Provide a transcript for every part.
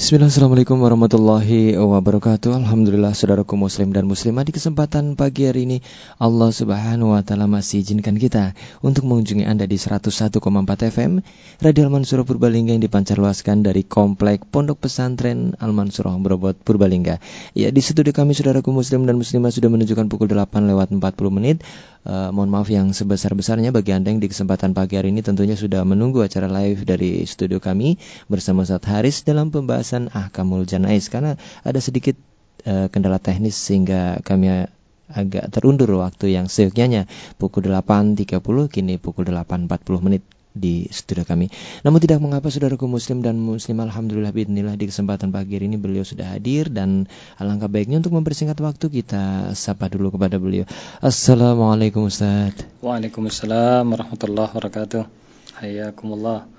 Bismillah, Assalamualaikum warahmatullahi wabarakatuh. Alhamdulillah saudaraku muslim dan muslimah Di kesempatan pagi hari ini Allah subhanahu wa ta'ala masih izinkan kita Untuk mengunjungi Anda di 101,4 FM Radio Al-Mansurah Purbalingga yang dipancarluaskan dari Komplek Pondok Pesantren Al-Mansurah Berobot Purbalingga. Ya di studio kami saudaraku muslim dan muslimah Sudah menunjukkan pukul 8 lewat 40 menit uh, Mohon maaf yang sebesar-besarnya bagi Anda yang di kesempatan pagi hari ini Tentunya sudah menunggu acara live dari studio kami Bersama Ustaz Haris dalam pembahasan ahkamul janais. Karena ada sedikit uh, kendala teknis sehingga kami agak terundur waktu yang seyogyanya pukul 8.30 kini pukul 8.40 menit di studio kami. Namun tidak mengapa saudaraku muslim dan muslim alhamdulillah bismillah di kesempatan pagi ini beliau sudah hadir dan alangkah baiknya untuk mempersingkat waktu kita sapa dulu kepada beliau. Assalamualaikum Ustaz. Waalaikumsalam warahmatullahi wabarakatuh. Hayakumullah.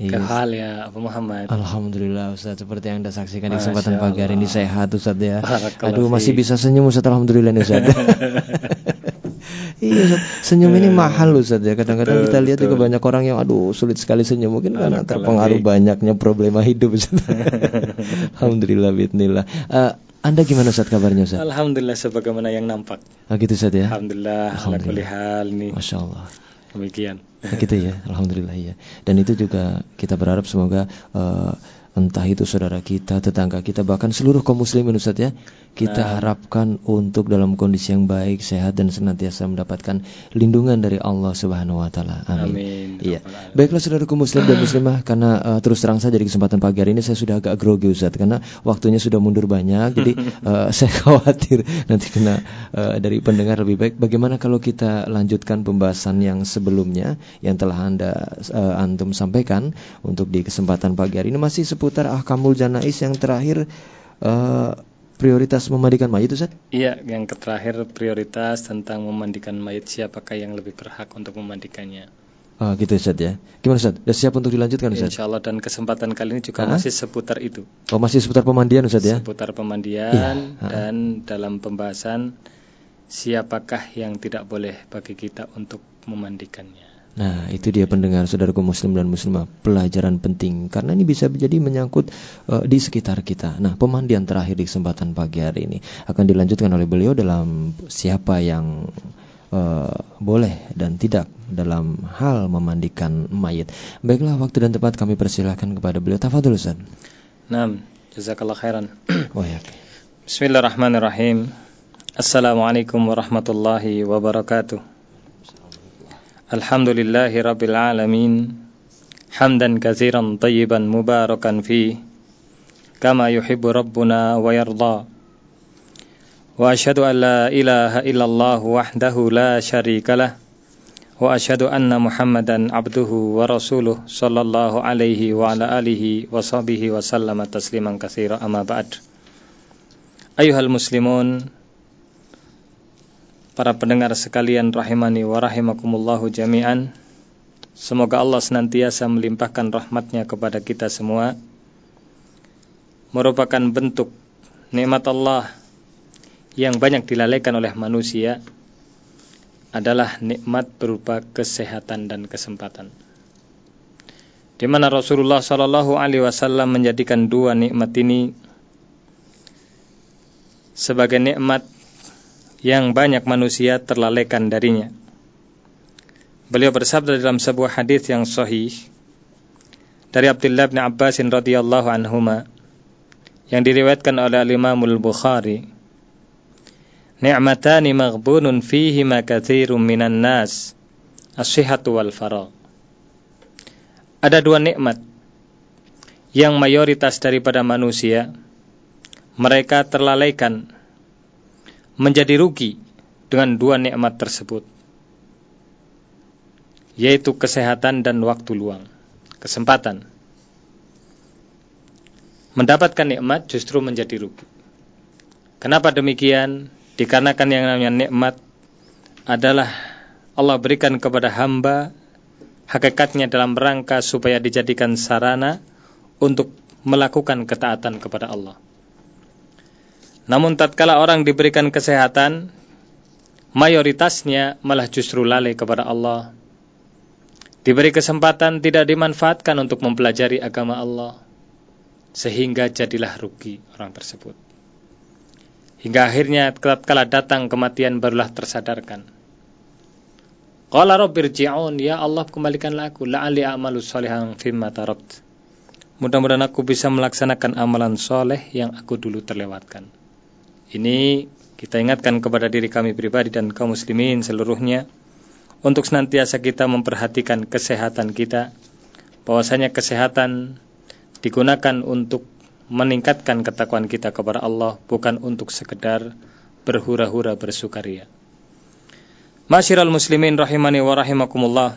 Iya. hal ya Abu Muhammad. Alhamdulillah Ustaz seperti yang Anda saksikan di kesempatan pagi hari ini sehat Ustaz ya. Aduh masih bisa senyum Ustaz alhamdulillah Ustaz. iya Ustaz, senyum ini mahal Ustaz ya. Kadang-kadang kita lihat juga banyak orang yang aduh sulit sekali senyum mungkin karena terpengaruh banyaknya problema hidup Ustaz. alhamdulillah bismillah. Uh, anda gimana Ustaz kabarnya Ustaz? Alhamdulillah sebagaimana yang nampak. Ah gitu Ustaz ya. Alhamdulillah. Alhamdulillah. nih. Masya Allah. Demikian. Gitu ya, alhamdulillah ya. Dan itu juga kita berharap semoga uh, entah itu saudara kita, tetangga kita, bahkan seluruh kaum muslimin Ustaz ya, kita nah. harapkan untuk dalam kondisi yang baik, sehat dan senantiasa mendapatkan lindungan dari Allah Subhanahu wa taala. Amin. Amin. Iya. Baiklah saudaraku muslim dan muslimah karena uh, terus terang saja di kesempatan pagi hari ini saya sudah agak grogi Ustaz karena waktunya sudah mundur banyak jadi uh, saya khawatir nanti kena uh, dari pendengar lebih baik. Bagaimana kalau kita lanjutkan pembahasan yang sebelumnya yang telah Anda uh, antum sampaikan untuk di kesempatan pagi hari ini masih seputar ahkamul janais yang terakhir uh, prioritas memandikan mayit Ustaz? Iya, yang terakhir prioritas tentang memandikan mayit siapakah yang lebih berhak untuk memandikannya. Oh gitu Ustaz ya. Gimana Ustaz? Sudah siap untuk dilanjutkan Ustaz? Insya Allah dan kesempatan kali ini juga ha? masih seputar itu. Oh masih seputar pemandian Ustaz ya? Seputar pemandian ya. dan dalam pembahasan siapakah yang tidak boleh bagi kita untuk memandikannya. Nah, itu dia pendengar saudaraku muslim dan muslimah, pelajaran penting karena ini bisa menjadi menyangkut uh, di sekitar kita. Nah, pemandian terakhir di kesempatan pagi hari ini akan dilanjutkan oleh beliau dalam siapa yang uh, boleh dan tidak dalam hal memandikan mayit. Baiklah, waktu dan tempat kami persilahkan kepada beliau. Tafadhol Ustaz. Naam, jazakallah khairan. oh, ya. Bismillahirrahmanirrahim. Assalamualaikum warahmatullahi wabarakatuh. Alhamdulillahi Rabbil Alamin. Hamdan kaziran tayyiban mubarakan fi. Kama yuhibbu Rabbuna wa Wa ashadu an la wahdahu la sharika Wa ashadu anna muhammadan abduhu wa Sallallahu alaihi wa alihi wa sahbihi tasliman kathira. Ba'd. Ayuhal muslimun para pendengar sekalian rahimani wa rahimakumullahu jami'an. Semoga Allah senantiasa melimpahkan rahmatnya kepada kita semua. Merupakan bentuk nikmat Allah yang banyak dilalaikan oleh manusia adalah nikmat berupa kesehatan dan kesempatan. Di mana Rasulullah Shallallahu Alaihi Wasallam menjadikan dua nikmat ini sebagai nikmat yang banyak manusia terlalaikan darinya. Beliau bersabda dalam sebuah hadis yang sahih dari Abdullah bin Abbas radhiyallahu anhuma yang diriwayatkan oleh Imam Al-Bukhari Ni'matani maghbunun fihi ma katsirun minan nas as-sihhatu wal faragh Ada dua nikmat yang mayoritas daripada manusia mereka terlalaikan menjadi rugi dengan dua nikmat tersebut yaitu kesehatan dan waktu luang kesempatan. Mendapatkan nikmat justru menjadi rugi. Kenapa demikian? Dikarenakan yang namanya nikmat adalah Allah berikan kepada hamba hakikatnya dalam rangka supaya dijadikan sarana untuk melakukan ketaatan kepada Allah namun tatkala orang diberikan kesehatan, mayoritasnya malah justru lalai kepada Allah. Diberi kesempatan tidak dimanfaatkan untuk mempelajari agama Allah. sehingga jadilah rugi orang tersebut. Hingga akhirnya kala datang kematian barulah tersadarkan. Qala rabbirji'un ya Allah kembalikanlah aku la'ali a'malu sholihan fimma tarakt. Mudah-mudahan aku bisa melaksanakan amalan soleh yang aku dulu terlewatkan. Ini kita ingatkan kepada diri kami pribadi dan kaum muslimin seluruhnya untuk senantiasa kita memperhatikan kesehatan kita. Bahwasanya kesehatan digunakan untuk meningkatkan ketakwaan kita kepada Allah bukan untuk sekedar berhura-hura bersukaria. Masyiral muslimin rahimani wa rahimakumullah.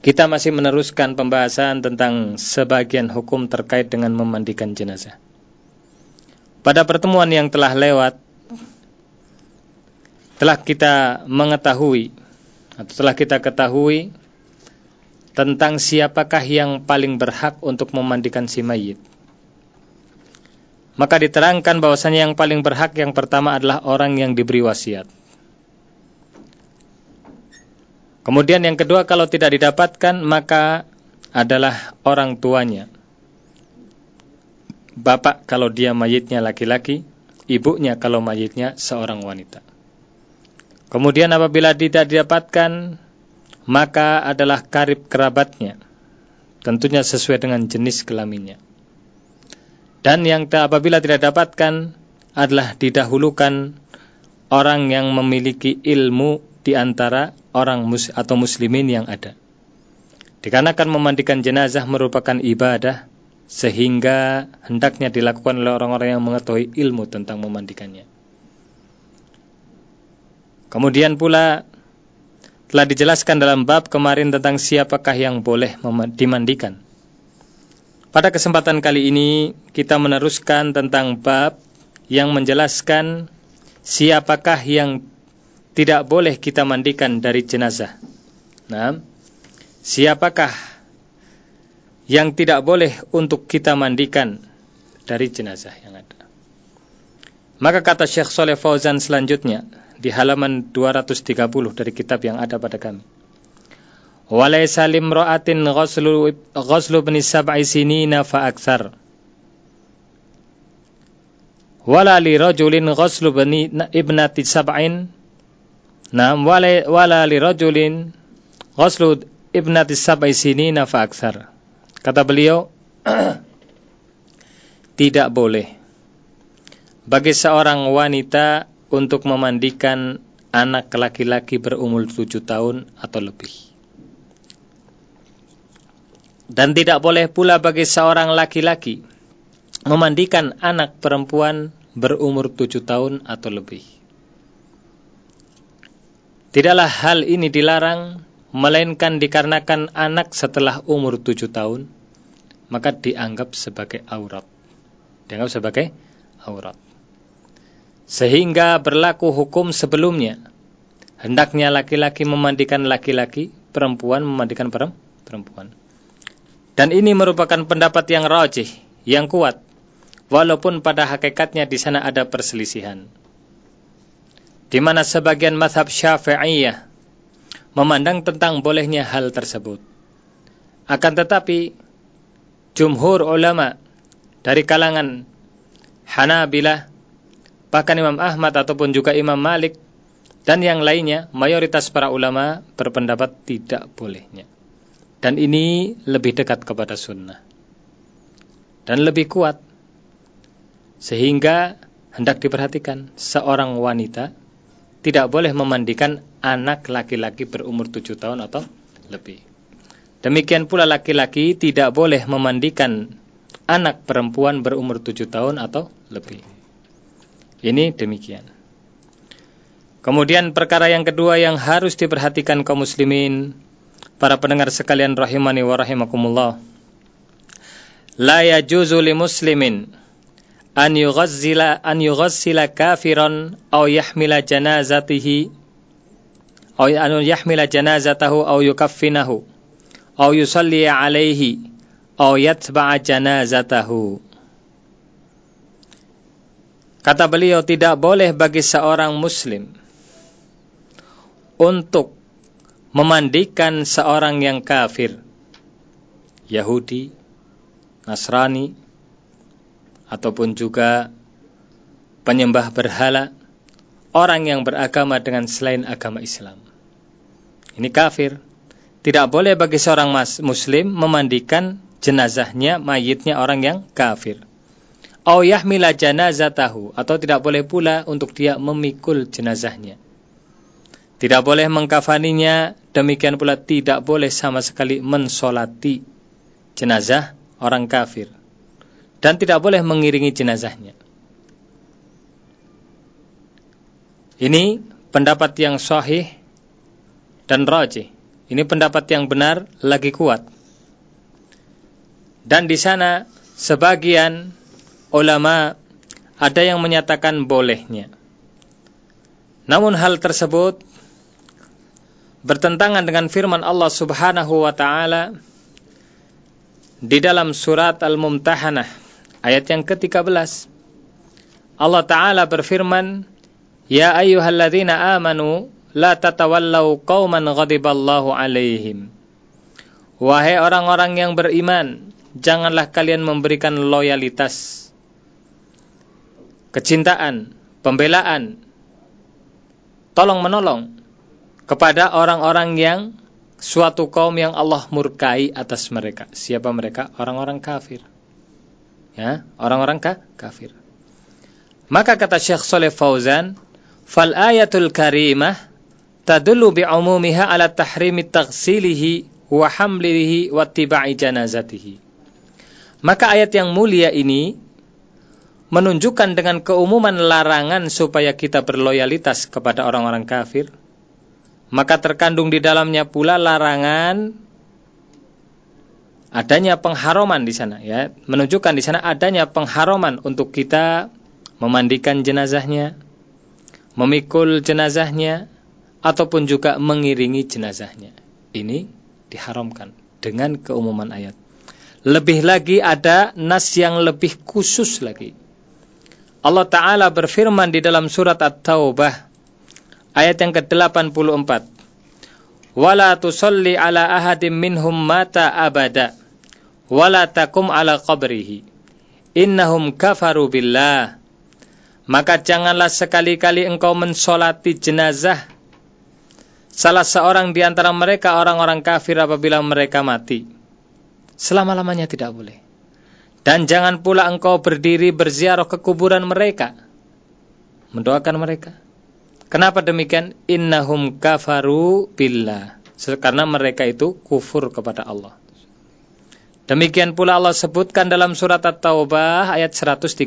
Kita masih meneruskan pembahasan tentang sebagian hukum terkait dengan memandikan jenazah. Pada pertemuan yang telah lewat telah kita mengetahui atau telah kita ketahui tentang siapakah yang paling berhak untuk memandikan si mayit. Maka diterangkan bahwasanya yang paling berhak yang pertama adalah orang yang diberi wasiat. Kemudian yang kedua kalau tidak didapatkan maka adalah orang tuanya. Bapak kalau dia mayitnya laki-laki, ibunya kalau mayitnya seorang wanita. Kemudian apabila tidak didapatkan maka adalah karib kerabatnya. Tentunya sesuai dengan jenis kelaminnya. Dan yang apabila tidak dapatkan adalah didahulukan orang yang memiliki ilmu di antara orang mus atau muslimin yang ada. Dikarenakan memandikan jenazah merupakan ibadah sehingga hendaknya dilakukan oleh orang-orang yang mengetahui ilmu tentang memandikannya. Kemudian pula telah dijelaskan dalam bab kemarin tentang siapakah yang boleh dimandikan. Pada kesempatan kali ini kita meneruskan tentang bab yang menjelaskan siapakah yang tidak boleh kita mandikan dari jenazah. Nah, siapakah yang tidak boleh untuk kita mandikan dari jenazah yang ada. Maka kata Syekh Soleh Fauzan selanjutnya di halaman 230 dari kitab yang ada pada kami. Walaysa limra'atin ghuslu ghuslu ibn sab'i sinina fa akthar. Wala li rajulin ghuslu ibnati sab'in. Naam wala wala li rajulin ghuslu ibnati sab'i sinina fa akthar. Kata beliau tidak boleh bagi seorang wanita untuk memandikan anak laki-laki berumur tujuh tahun atau lebih. Dan tidak boleh pula bagi seorang laki-laki memandikan anak perempuan berumur tujuh tahun atau lebih. Tidaklah hal ini dilarang, melainkan dikarenakan anak setelah umur tujuh tahun, maka dianggap sebagai aurat. Dianggap sebagai aurat. Sehingga berlaku hukum sebelumnya. Hendaknya laki-laki memandikan laki-laki, perempuan memandikan perempuan. Dan ini merupakan pendapat yang rajih, yang kuat. Walaupun pada hakikatnya di sana ada perselisihan. Di mana sebagian mazhab syafi'iyah memandang tentang bolehnya hal tersebut. Akan tetapi, jumhur ulama dari kalangan Hanabilah, bahkan Imam Ahmad ataupun juga Imam Malik, dan yang lainnya, mayoritas para ulama berpendapat tidak bolehnya. Dan ini lebih dekat kepada sunnah. Dan lebih kuat. Sehingga hendak diperhatikan seorang wanita tidak boleh memandikan anak laki-laki berumur tujuh tahun atau lebih. Demikian pula laki-laki tidak boleh memandikan anak perempuan berumur tujuh tahun atau lebih. Ini demikian. Kemudian perkara yang kedua yang harus diperhatikan kaum muslimin para pendengar sekalian rahimani wa rahimakumullah. La yajuzu li muslimin an yughazzila an yughassila kafiran aw yahmila janazatihi aw an yahmila janazatahu aw yukaffinahu. Aw yusalli alaihi aw yatba'a janazatahu. Kata beliau tidak boleh bagi seorang muslim untuk memandikan seorang yang kafir, Yahudi, Nasrani ataupun juga penyembah berhala, orang yang beragama dengan selain agama Islam. Ini kafir. Tidak boleh bagi seorang muslim memandikan jenazahnya, mayitnya orang yang kafir. Au yahmila janazatahu atau tidak boleh pula untuk dia memikul jenazahnya. Tidak boleh mengkafaninya, demikian pula tidak boleh sama sekali mensolati jenazah orang kafir. Dan tidak boleh mengiringi jenazahnya. Ini pendapat yang sahih dan rajih. Ini pendapat yang benar lagi kuat. Dan di sana sebagian ulama ada yang menyatakan bolehnya. Namun hal tersebut bertentangan dengan firman Allah Subhanahu wa taala di dalam surat Al-Mumtahanah ayat yang ke-13. Allah taala berfirman, "Ya ayyuhalladzina amanu la tatawallau qauman ghadiballahu alaihim." Wahai orang-orang yang beriman, janganlah kalian memberikan loyalitas, kecintaan, pembelaan, tolong menolong kepada orang-orang yang suatu kaum yang Allah murkai atas mereka. Siapa mereka? Orang-orang kafir. Ya, orang-orang ka kafir. Maka kata Syekh Saleh Fauzan, "Fal ayatul karimah tadullu bi umumiha ala tahrimi taghsilihi wa hamlihi wa tiba'i janazatihi." Maka ayat yang mulia ini menunjukkan dengan keumuman larangan supaya kita berloyalitas kepada orang-orang kafir maka terkandung di dalamnya pula larangan adanya pengharuman di sana ya menunjukkan di sana adanya pengharuman untuk kita memandikan jenazahnya memikul jenazahnya ataupun juga mengiringi jenazahnya ini diharamkan dengan keumuman ayat lebih lagi ada nas yang lebih khusus lagi Allah Ta'ala berfirman di dalam surat At-Taubah Ayat yang ke-84. Wala tusalli ala ahadim minhum mata abada. Wala takum ala qabrihi. Innahum kafaru billah. Maka janganlah sekali-kali engkau mensolati jenazah salah seorang di antara mereka orang-orang kafir apabila mereka mati. Selama-lamanya tidak boleh. Dan jangan pula engkau berdiri berziarah ke kuburan mereka. Mendoakan mereka. Kenapa demikian? Innahum kafaru billah. Karena mereka itu kufur kepada Allah. Demikian pula Allah sebutkan dalam surat At-Taubah ayat 113.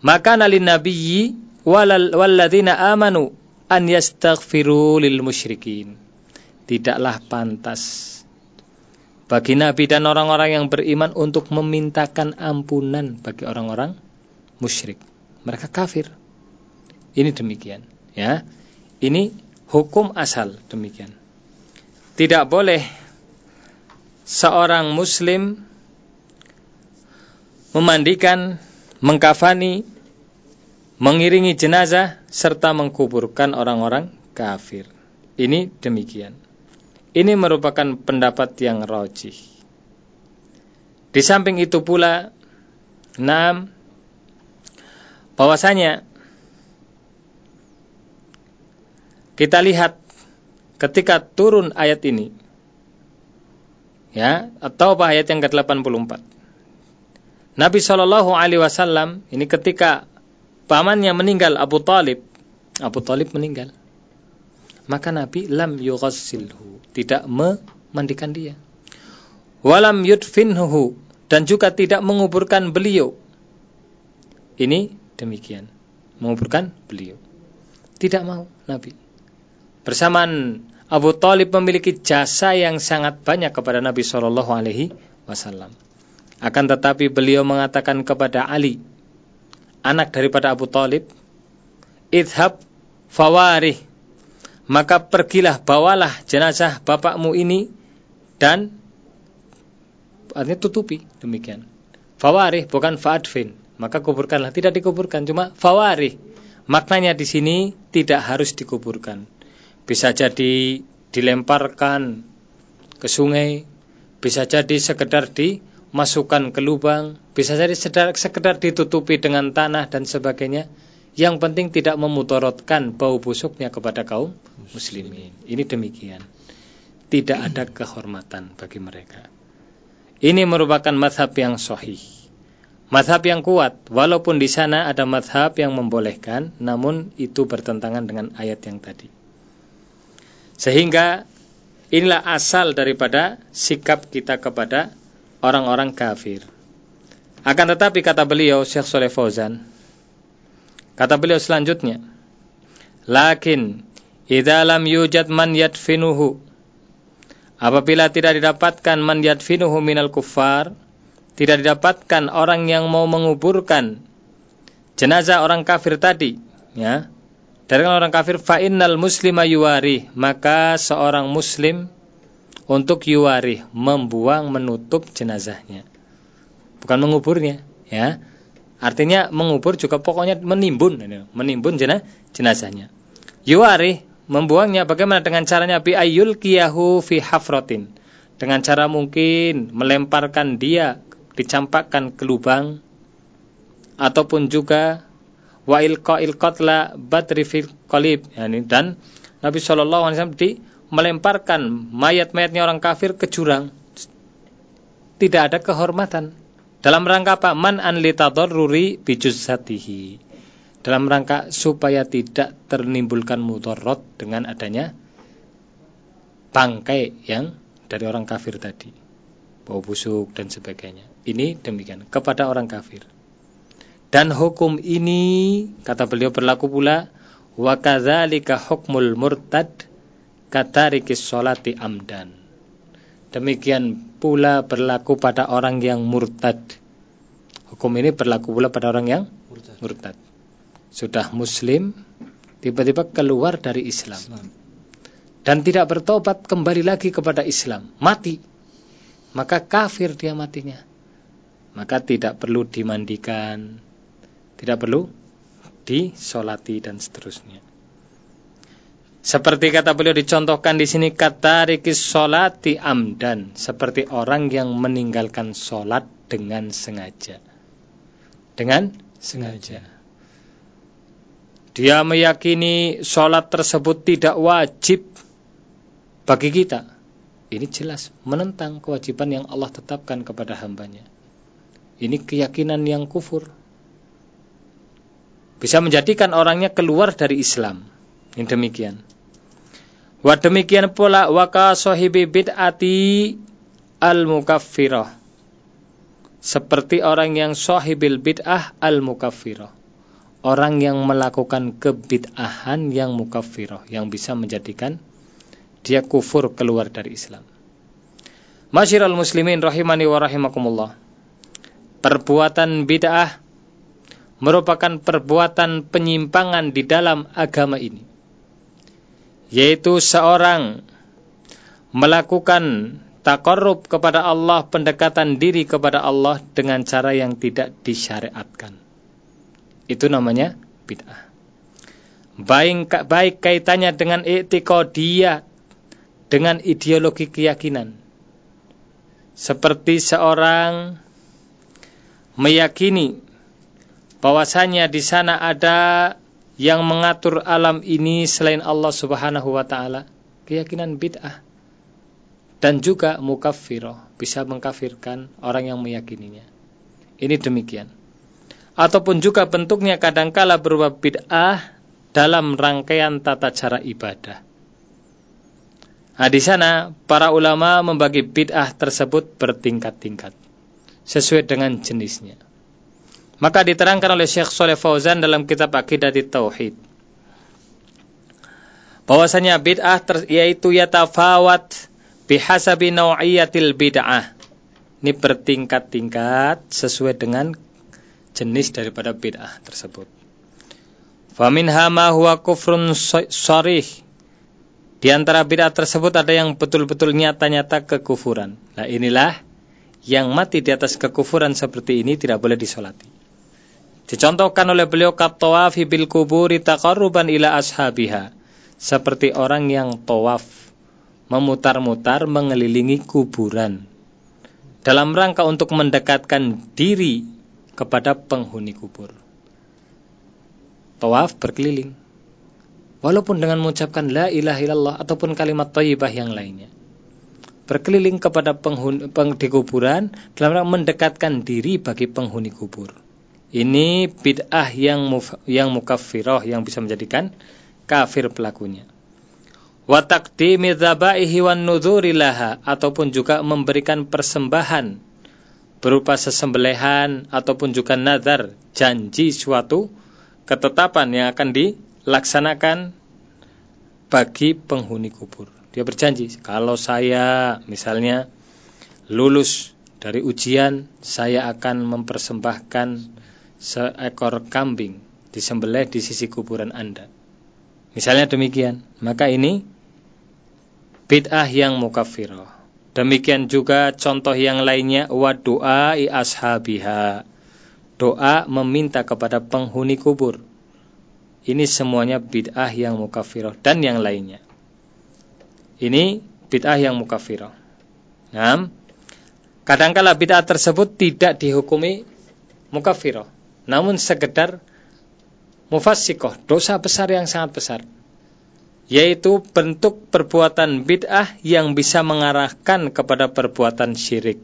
Maka nalin nabiyyi walladzina amanu an yastaghfiru lil musyrikin. Tidaklah pantas bagi nabi dan orang-orang yang beriman untuk memintakan ampunan bagi orang-orang musyrik. Mereka kafir. Ini demikian, ya. Ini hukum asal demikian. Tidak boleh seorang muslim memandikan, mengkafani, mengiringi jenazah serta mengkuburkan orang-orang kafir. Ini demikian. Ini merupakan pendapat yang rojih. Di samping itu pula, enam, bahwasanya Kita lihat ketika turun ayat ini. Ya, atau ayat yang ke-84. Nabi Shallallahu alaihi wasallam ini ketika pamannya meninggal Abu Talib, Abu Talib meninggal. Maka Nabi lam yughassilhu, tidak memandikan dia. Walam yudfinhu dan juga tidak menguburkan beliau. Ini demikian, menguburkan beliau. Tidak mau Nabi. Bersamaan Abu Talib memiliki jasa yang sangat banyak kepada Nabi Shallallahu Alaihi Wasallam. Akan tetapi beliau mengatakan kepada Ali, anak daripada Abu Talib, idhab fawarih, maka pergilah bawalah jenazah bapakmu ini dan artinya tutupi demikian. Fawarih bukan faadfin, maka kuburkanlah tidak dikuburkan cuma fawarih. Maknanya di sini tidak harus dikuburkan bisa jadi dilemparkan ke sungai, bisa jadi sekedar di masukkan ke lubang, bisa jadi sekedar ditutupi dengan tanah dan sebagainya. Yang penting tidak memutorotkan bau busuknya kepada kaum muslimin. Ini demikian. Tidak ada kehormatan bagi mereka. Ini merupakan madhab yang sahih. Madhab yang kuat, walaupun di sana ada madhab yang membolehkan, namun itu bertentangan dengan ayat yang tadi. Sehingga inilah asal daripada sikap kita kepada orang-orang kafir. Akan tetapi kata beliau Syekh Soleh Fauzan, kata beliau selanjutnya, Lakin idza lam yujad man yadfinuhu apabila tidak didapatkan man yadfinuhu minal kuffar tidak didapatkan orang yang mau menguburkan jenazah orang kafir tadi ya dari orang kafir fa innal muslima yuwari maka seorang muslim untuk yuwari membuang menutup jenazahnya. Bukan menguburnya ya. Artinya mengubur juga pokoknya menimbun menimbun jenazahnya. Yuwari membuangnya bagaimana? Dengan caranya bi ayul kiyahu fi hafrotin. Dengan cara mungkin melemparkan dia dicampakkan ke lubang ataupun juga wa ilqa'il qatla badri fil qalib. Yani dan Nabi sallallahu alaihi wasallam di melemparkan mayat-mayatnya orang kafir ke jurang. Tidak ada kehormatan. Dalam rangka apa? Man an litadarruri bijuzatihi. Dalam rangka supaya tidak ternimbulkan mudarat dengan adanya bangkai yang dari orang kafir tadi. Bau busuk dan sebagainya. Ini demikian kepada orang kafir. Dan hukum ini kata beliau berlaku pula wa kadzalika hukmul murtad katarikis solati amdan. Demikian pula berlaku pada orang yang murtad. Hukum ini berlaku pula pada orang yang murtad. murtad. Sudah muslim, tiba-tiba keluar dari Islam. Islam. Dan tidak bertobat kembali lagi kepada Islam. Mati. Maka kafir dia matinya. Maka tidak perlu dimandikan. Tidak perlu disolati dan seterusnya. Seperti kata beliau dicontohkan di sini kata rikis solati amdan, seperti orang yang meninggalkan solat dengan sengaja. Dengan sengaja. Dia meyakini solat tersebut tidak wajib bagi kita. Ini jelas menentang kewajiban yang Allah tetapkan kepada hambanya. Ini keyakinan yang kufur. Bisa menjadikan orangnya keluar dari Islam. Yang demikian. Wa demikian pula waka sahibi bid'ati al-mukaffirah. Seperti orang yang sahibil bid'ah al-mukaffirah. Orang yang melakukan kebid'ahan yang mukaffirah. Yang bisa menjadikan dia kufur keluar dari Islam. Masyiral muslimin rahimani wa rahimakumullah. Perbuatan bid'ah merupakan perbuatan penyimpangan di dalam agama ini. Yaitu seorang melakukan takarrub kepada Allah, pendekatan diri kepada Allah dengan cara yang tidak disyariatkan. Itu namanya bid'ah. Baik, baik kaitannya dengan i'tiqadiyah, dengan ideologi keyakinan. Seperti seorang meyakini bahwasanya di sana ada yang mengatur alam ini selain Allah Subhanahu wa taala, keyakinan bid'ah. Dan juga mukaffirah, bisa mengkafirkan orang yang meyakininya. Ini demikian. Ataupun juga bentuknya kadangkala berupa bid'ah dalam rangkaian tata cara ibadah. Nah, di sana para ulama membagi bid'ah tersebut bertingkat-tingkat sesuai dengan jenisnya. Maka diterangkan oleh Syekh Soleh Fauzan dalam kitab Aqidah Tauhid. Bahwasanya bid'ah yaitu yatafawat bihasabi nau'iyatil bid'ah. Ini bertingkat-tingkat sesuai dengan jenis daripada bid'ah tersebut. Faminha ma huwa kufrun syarih. Di antara bid'ah tersebut ada yang betul-betul nyata-nyata kekufuran. Nah inilah yang mati di atas kekufuran seperti ini tidak boleh disolati. Dicontohkan oleh beliau katawafi bil kuburi taqarruban ila ashabiha. Seperti orang yang tawaf memutar-mutar mengelilingi kuburan dalam rangka untuk mendekatkan diri kepada penghuni kubur. Tawaf berkeliling. Walaupun dengan mengucapkan la ilaha illallah ataupun kalimat thayyibah yang lainnya. Berkeliling kepada penghuni peng, di kuburan dalam rangka mendekatkan diri bagi penghuni kubur. Ini bid'ah yang muf, yang mukaffirah yang bisa menjadikan kafir pelakunya wa taqdimi dzabaihi wan ataupun juga memberikan persembahan berupa sesembelihan ataupun juga nazar janji suatu ketetapan yang akan dilaksanakan bagi penghuni kubur. Dia berjanji, kalau saya misalnya lulus dari ujian, saya akan mempersembahkan seekor kambing disembelih di sisi kuburan Anda. Misalnya demikian, maka ini bid'ah yang mukaffirah. Demikian juga contoh yang lainnya wa doa i ashabiha. Doa meminta kepada penghuni kubur. Ini semuanya bid'ah yang mukaffirah dan yang lainnya. Ini bid'ah yang mukaffirah. Nah, kadangkala bid'ah tersebut tidak dihukumi mukaffirah, namun sekedar mufassikoh, dosa besar yang sangat besar yaitu bentuk perbuatan bid'ah yang bisa mengarahkan kepada perbuatan syirik.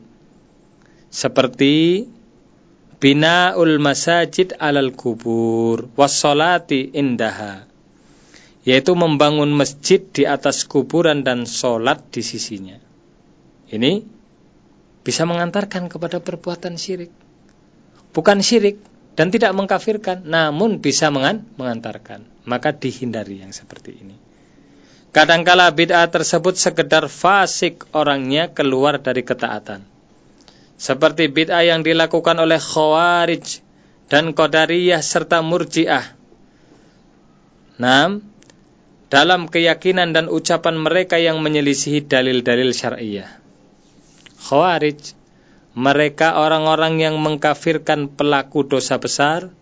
Seperti binaul masajid alal kubur wassolati indaha yaitu membangun masjid di atas kuburan dan sholat di sisinya. Ini bisa mengantarkan kepada perbuatan syirik. Bukan syirik dan tidak mengkafirkan, namun bisa mengantarkan. Maka dihindari yang seperti ini. Kadangkala bid'ah tersebut sekedar fasik orangnya keluar dari ketaatan. Seperti bid'ah yang dilakukan oleh Khawarij dan Qadariyah serta Murji'ah. 6. Dalam keyakinan dan ucapan mereka yang menyelisihi dalil-dalil syariah. Khawarij mereka orang-orang yang mengkafirkan pelaku dosa besar.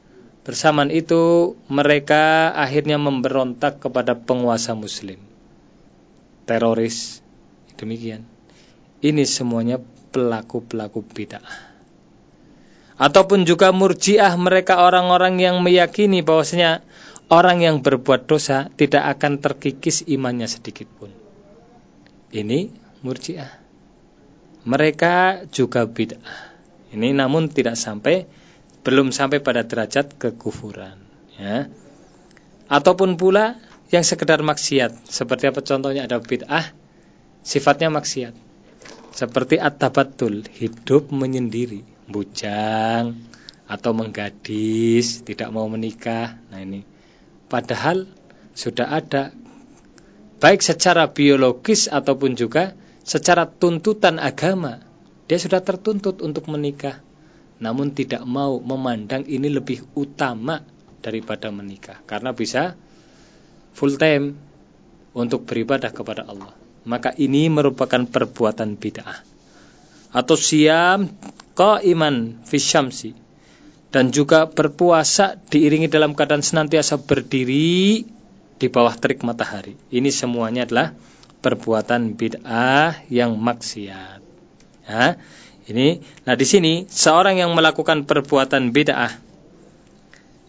Bersamaan itu mereka akhirnya memberontak kepada penguasa muslim teroris. Demikian. Ini semuanya pelaku-pelaku bid'ah. Ataupun juga murjiah mereka orang-orang yang meyakini bahwasanya orang yang berbuat dosa tidak akan terkikis imannya sedikit pun. Ini murjiah. Mereka juga bid'ah. Ini namun tidak sampai belum sampai pada derajat kekufuran, ya. Ataupun pula yang sekedar maksiat. Seperti apa contohnya ada bid'ah sifatnya maksiat. Seperti at-tabattul, hidup menyendiri, bujang atau menggadis, tidak mau menikah. Nah ini padahal sudah ada baik secara biologis ataupun juga secara tuntutan agama. Dia sudah tertuntut untuk menikah. Namun tidak mau memandang ini lebih utama daripada menikah karena bisa full time untuk beribadah kepada Allah. Maka ini merupakan perbuatan bid'ah. Atau siam qaiman fi syamsi dan juga berpuasa diiringi dalam keadaan senantiasa berdiri di bawah terik matahari. Ini semuanya adalah perbuatan bid'ah yang maksiat. Ya, ini nah di sini seorang yang melakukan perbuatan bid'ah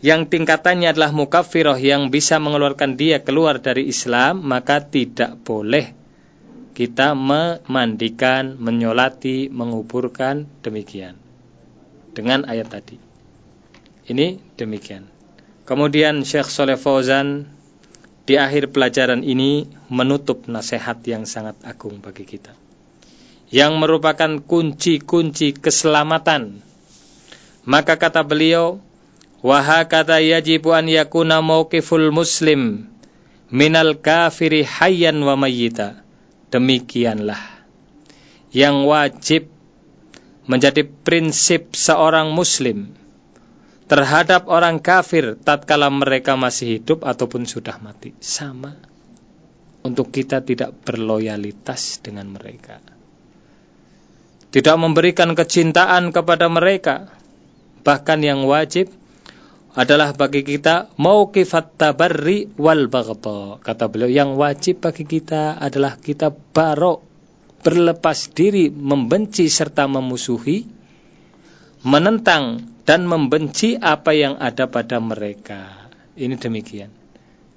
yang tingkatannya adalah mukafiroh yang bisa mengeluarkan dia keluar dari Islam, maka tidak boleh kita memandikan, menyolati, menguburkan demikian. Dengan ayat tadi. Ini demikian. Kemudian Syekh Soleh Fauzan di akhir pelajaran ini menutup nasihat yang sangat agung bagi kita. Yang merupakan kunci-kunci keselamatan. Maka kata beliau, Wahakata yajibu an yakuna mawqiful muslim minal kafiri hayyan wa mayyita. Demikianlah yang wajib menjadi prinsip seorang muslim terhadap orang kafir tatkala mereka masih hidup ataupun sudah mati. Sama. Untuk kita tidak berloyalitas dengan mereka. Tidak memberikan kecintaan kepada mereka. Bahkan yang wajib adalah bagi kita mauqifat tabarri wal baghta. Kata beliau yang wajib bagi kita adalah kita barok berlepas diri, membenci serta memusuhi, menentang dan membenci apa yang ada pada mereka. Ini demikian.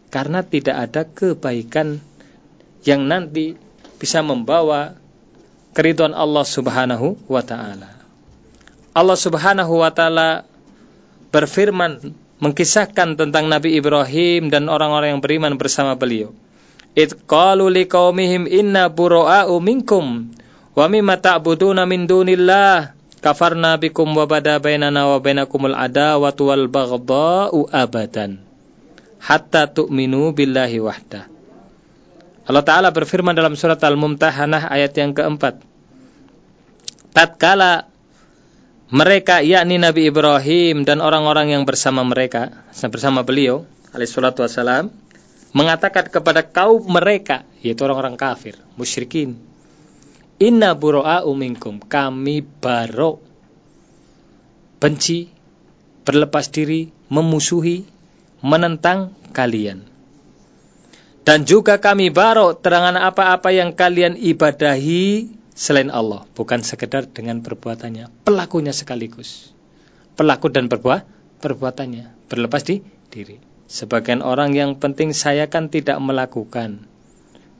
Karena tidak ada kebaikan yang nanti bisa membawa keriduan Allah Subhanahu wa taala. Allah Subhanahu wa taala berfirman mengkisahkan tentang Nabi Ibrahim dan orang-orang yang beriman bersama beliau. Id qalu liqaumihim inna bura'a'u minkum wa mimma ta'buduna min dunillah kafarna bikum wa bada bainana wa bainakumul adawatu wal baghdha'u abadan hatta tu'minu billahi wahdah. Allah Ta'ala berfirman dalam surat Al-Mumtahanah ayat yang keempat. Tatkala mereka yakni Nabi Ibrahim dan orang-orang yang bersama mereka, bersama beliau, alaihissalatu wassalam, mengatakan kepada kaum mereka, yaitu orang-orang kafir, musyrikin, Inna buro'a'u minkum, kami baro, benci, berlepas diri, memusuhi, menentang kalian. Dan juga kami baro terangan apa-apa yang kalian ibadahi selain Allah, bukan sekedar dengan perbuatannya, pelakunya sekaligus. Pelaku dan perbuat perbuatannya berlepas di diri. Sebagian orang yang penting saya kan tidak melakukan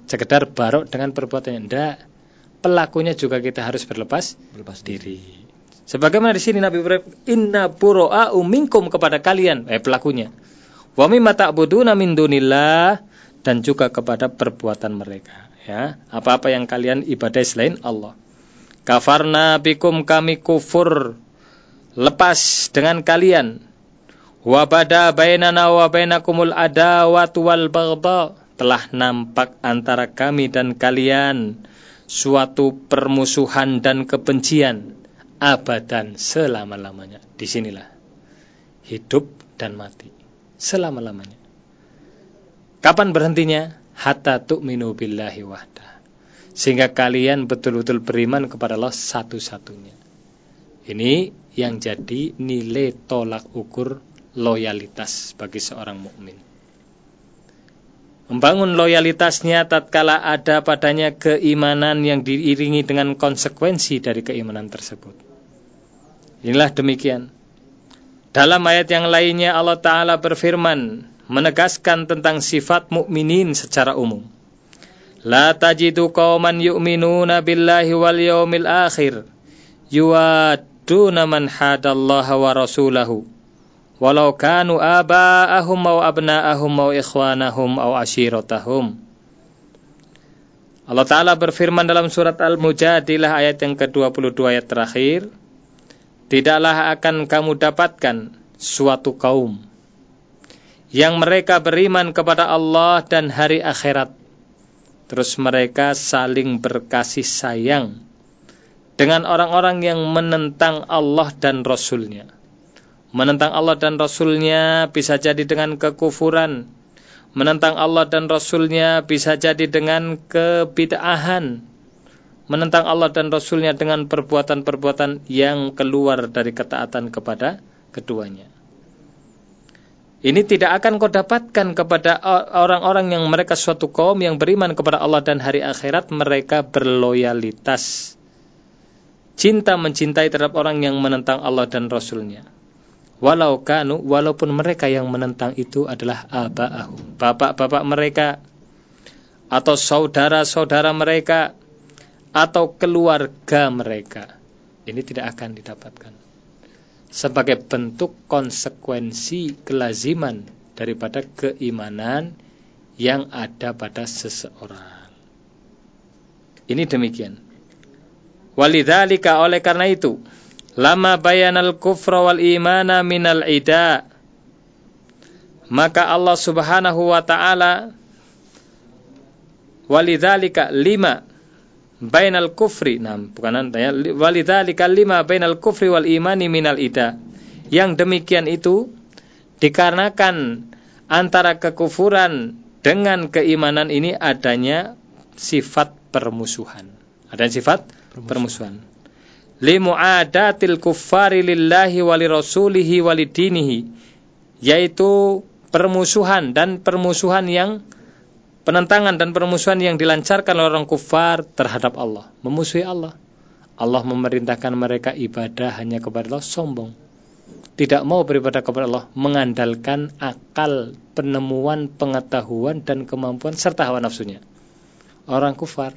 sekedar barok dengan perbuatannya. Tidak. Pelakunya juga kita harus berlepas berlepas diri. Sebagaimana di sini Nabi Ibrahim, inna buro'a'u minkum kepada kalian, eh pelakunya. Wa mimma ta'buduna min dunillah dan juga kepada perbuatan mereka ya. Apa-apa yang kalian ibadah selain Allah. Kafarna bikum kami kufur lepas dengan kalian. Wa bada bainana wa bainakumul adawatu wal baghdha. Telah nampak antara kami dan kalian suatu permusuhan dan kebencian abadan selama-lamanya di sinilah hidup dan mati selama-lamanya Kapan berhentinya? Hatta tu'minu billahi wahda. Sehingga kalian betul-betul beriman kepada Allah satu-satunya. Ini yang jadi nilai tolak ukur loyalitas bagi seorang mukmin. Membangun loyalitasnya tatkala ada padanya keimanan yang diiringi dengan konsekuensi dari keimanan tersebut. Inilah demikian. Dalam ayat yang lainnya Allah Ta'ala berfirman, menegaskan tentang sifat mukminin secara umum. La tajidu qauman yu'minuna billahi wal yawmil akhir yuwaduna man hadallaha wa rasulahu walau kanu aba'ahum aw abna'ahum aw ikhwanahum aw ashiratahum. Allah Ta'ala berfirman dalam surat Al-Mujadilah ayat yang ke-22 ayat terakhir, Tidaklah akan kamu dapatkan suatu kaum yang mereka beriman kepada Allah dan hari akhirat. Terus mereka saling berkasih sayang dengan orang-orang yang menentang Allah dan Rasulnya. Menentang Allah dan Rasulnya bisa jadi dengan kekufuran. Menentang Allah dan Rasulnya bisa jadi dengan kebid'ahan. Menentang Allah dan Rasulnya dengan perbuatan-perbuatan yang keluar dari ketaatan kepada keduanya. Ini tidak akan kau dapatkan kepada orang-orang yang mereka suatu kaum yang beriman kepada Allah dan hari akhirat mereka berloyalitas. Cinta mencintai terhadap orang yang menentang Allah dan Rasulnya. Walau kanu, walaupun mereka yang menentang itu adalah aba'ahum. Bapak-bapak mereka. Atau saudara-saudara mereka. Atau keluarga mereka. Ini tidak akan didapatkan sebagai bentuk konsekuensi kelaziman daripada keimanan yang ada pada seseorang. Ini demikian. Walidzalika oleh karena itu, lama bayanal kufra wal imana minal ida. Maka Allah Subhanahu wa taala walidzalika lima bainal kufri nah bukan ya walidzalika lima bainal kufri wal imani minal ida yang demikian itu dikarenakan antara kekufuran dengan keimanan ini adanya sifat permusuhan ada sifat permusuhan, permusuhan. Limu'adatil kuffari lillahi wali rasulihi walidinihi yaitu permusuhan dan permusuhan yang penentangan dan permusuhan yang dilancarkan oleh orang kufar terhadap Allah, memusuhi Allah. Allah memerintahkan mereka ibadah hanya kepada Allah sombong. Tidak mau beribadah kepada Allah, mengandalkan akal, penemuan, pengetahuan dan kemampuan serta hawa nafsunya. Orang kufar.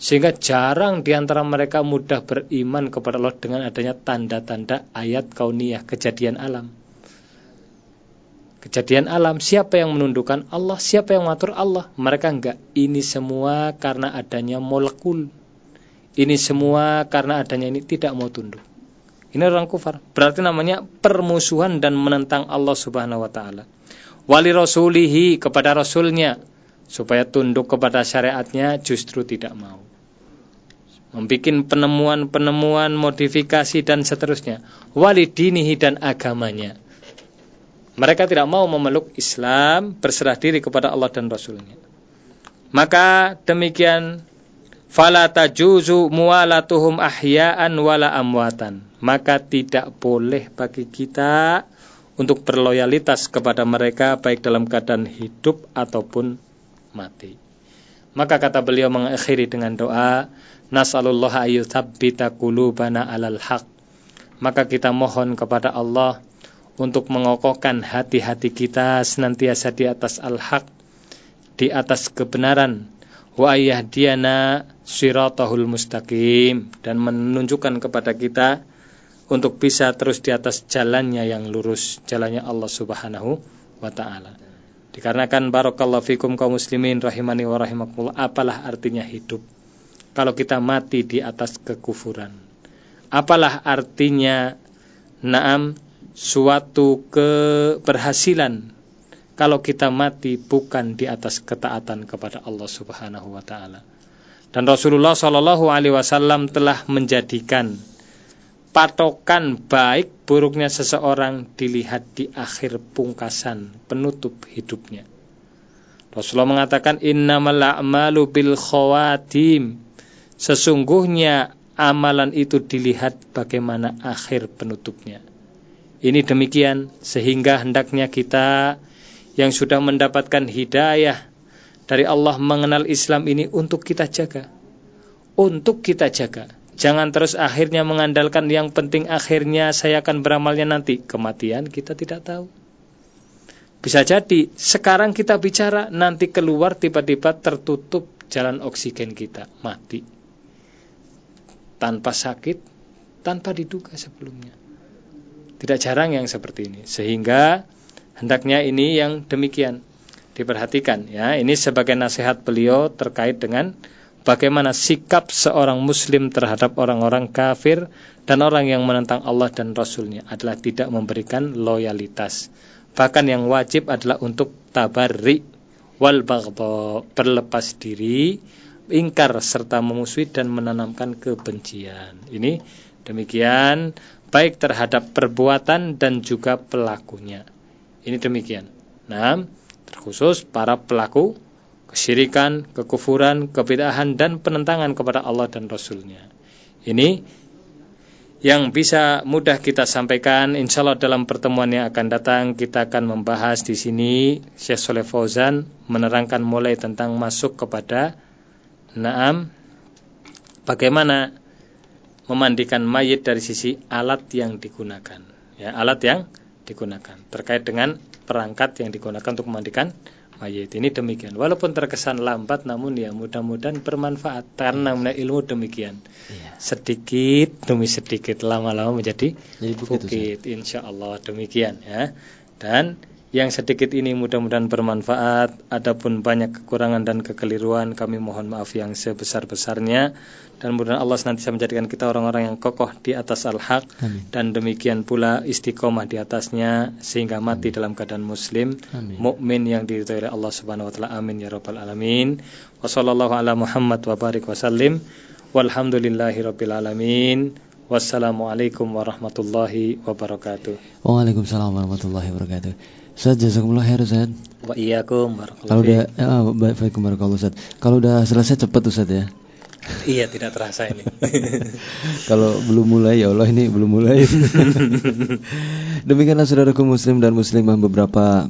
Sehingga jarang di antara mereka mudah beriman kepada Allah dengan adanya tanda-tanda ayat kauniyah, kejadian alam. Kejadian alam, siapa yang menundukkan Allah, siapa yang mengatur Allah? Mereka enggak. Ini semua karena adanya molekul ini semua karena adanya ini tidak mau tunduk. Ini orang kufar. Berarti namanya permusuhan dan menentang Allah Subhanahu wa taala. Wali rasulihi kepada rasulnya supaya tunduk kepada syariatnya justru tidak mau. Membikin penemuan-penemuan, modifikasi dan seterusnya. Wali dinihi dan agamanya. Mereka tidak mau memeluk Islam, berserah diri kepada Allah dan Rasulnya. Maka demikian fala tajuzu muwalatuhum ahya'an wala amwatan maka tidak boleh bagi kita untuk berloyalitas kepada mereka baik dalam keadaan hidup ataupun mati. Maka kata beliau mengakhiri dengan doa nasallallahu ayyuthabbita qulubana alal haq. Maka kita mohon kepada Allah untuk mengokohkan hati-hati kita senantiasa di atas al-haq di atas kebenaran. Wa ayyahdiyana siratahul mustaqim. Dan menunjukkan kepada kita untuk bisa terus di atas jalannya yang lurus, jalannya Allah Subhanahu wa taala. Dikarenakan barakallahu fikum kaum muslimin rahimani wa rahimakumullah, apalah artinya hidup kalau kita mati di atas kekufuran? Apalah artinya naam suatu keberhasilan kalau kita mati bukan di atas ketaatan kepada Allah Subhanahu wa taala. Dan Rasulullah Shallallahu alaihi wasallam telah menjadikan patokan baik buruknya seseorang dilihat di akhir pungkasan penutup hidupnya. Rasulullah mengatakan innamal a'malu bil khawatim. Sesungguhnya amalan itu dilihat bagaimana akhir penutupnya. Ini demikian sehingga hendaknya kita yang sudah mendapatkan hidayah dari Allah mengenal Islam ini untuk kita jaga. Untuk kita jaga. Jangan terus akhirnya mengandalkan yang penting akhirnya saya akan beramalnya nanti. Kematian kita tidak tahu. Bisa jadi sekarang kita bicara nanti keluar tiba-tiba tertutup jalan oksigen kita. Mati. Tanpa sakit, tanpa diduga sebelumnya. Tidak jarang yang seperti ini. Sehingga Hendaknya ini yang demikian diperhatikan ya. Ini sebagai nasihat beliau terkait dengan bagaimana sikap seorang muslim terhadap orang-orang kafir dan orang yang menentang Allah dan Rasulnya adalah tidak memberikan loyalitas. Bahkan yang wajib adalah untuk tabarri wal baghdha, berlepas diri, ingkar serta memusuhi dan menanamkan kebencian. Ini demikian baik terhadap perbuatan dan juga pelakunya. Ini demikian. Nah, terkhusus para pelaku kesyirikan, kekufuran, kebidahan dan penentangan kepada Allah dan Rasulnya. Ini yang bisa mudah kita sampaikan. Insya Allah dalam pertemuan yang akan datang kita akan membahas di sini Syekh Soleh Fauzan menerangkan mulai tentang masuk kepada naam. Bagaimana memandikan mayit dari sisi alat yang digunakan? Ya alat yang digunakan. Terkait dengan perangkat yang digunakan untuk memandikan mayit ini demikian. Walaupun terkesan lambat namun ya mudah-mudahan bermanfaat. Karena ilmu demikian. Iya. sedikit demi sedikit lama-lama menjadi Jadi bukit. Insya Allah demikian ya. Dan yang sedikit ini mudah-mudahan bermanfaat. Adapun banyak kekurangan dan kekeliruan, kami mohon maaf yang sebesar-besarnya. Dan mudah Allah nanti bisa menjadikan kita orang-orang yang kokoh di atas al-haq. Dan demikian pula istiqomah di atasnya sehingga mati Amin. dalam keadaan muslim, mukmin yang diridhoi oleh Allah Subhanahu wa taala. Amin ya rabbal alamin. Wassallallahu ala Muhammad wa barik wasallim. Walhamdulillahi rabbil alamin. Wassalamualaikum warahmatullahi wabarakatuh. Waalaikumsalam warahmatullahi wabarakatuh. Ustaz, jazakumullah khair Ustaz. Wa iyyakum Kalau udah ya, baik barakallahu Ustaz. Kalau udah selesai cepat Ustaz ya. iya, tidak terasa ini. Kalau belum mulai ya Allah ini belum mulai. Demikianlah saudaraku muslim dan muslimah beberapa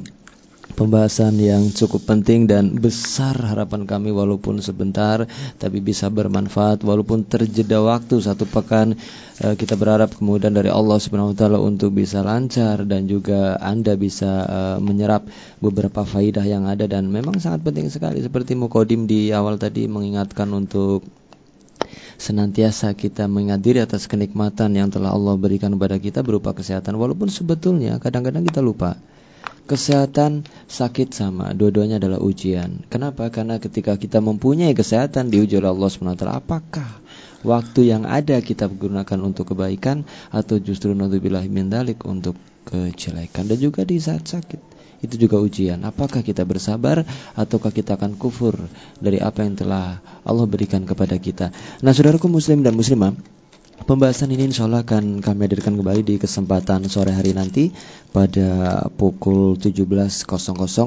pembahasan yang cukup penting dan besar harapan kami walaupun sebentar tapi bisa bermanfaat walaupun terjeda waktu satu pekan. Eh, kita berharap kemudian dari Allah Subhanahu wa taala untuk bisa lancar dan juga Anda bisa eh, menyerap beberapa faidah yang ada dan memang sangat penting sekali. Seperti Mukodim di awal tadi mengingatkan untuk senantiasa kita mengingat diri atas kenikmatan yang telah Allah berikan kepada kita berupa kesehatan walaupun sebetulnya kadang-kadang kita lupa Kesehatan, sakit sama, dua-duanya adalah ujian. Kenapa? Karena ketika kita mempunyai kesehatan diuji oleh Allah SWT, apakah waktu yang ada kita gunakan untuk kebaikan atau justru naudzubillah min dalik untuk kejelekan dan juga di saat sakit itu juga ujian. Apakah kita bersabar ataukah kita akan kufur dari apa yang telah Allah berikan kepada kita. Nah, saudaraku muslim dan muslimah, Pembahasan ini insya Allah akan kami hadirkan kembali di kesempatan sore hari nanti pada pukul 17.00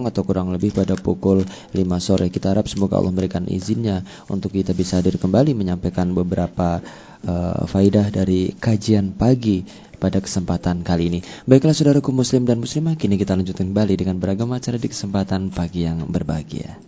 atau kurang lebih pada pukul 5 sore. Kita harap semoga Allah memberikan izinnya untuk kita bisa hadir kembali menyampaikan beberapa uh, faidah dari kajian pagi pada kesempatan kali ini. Baiklah saudaraku muslim dan muslimah, kini kita lanjutkan kembali dengan beragam acara di kesempatan pagi yang berbahagia.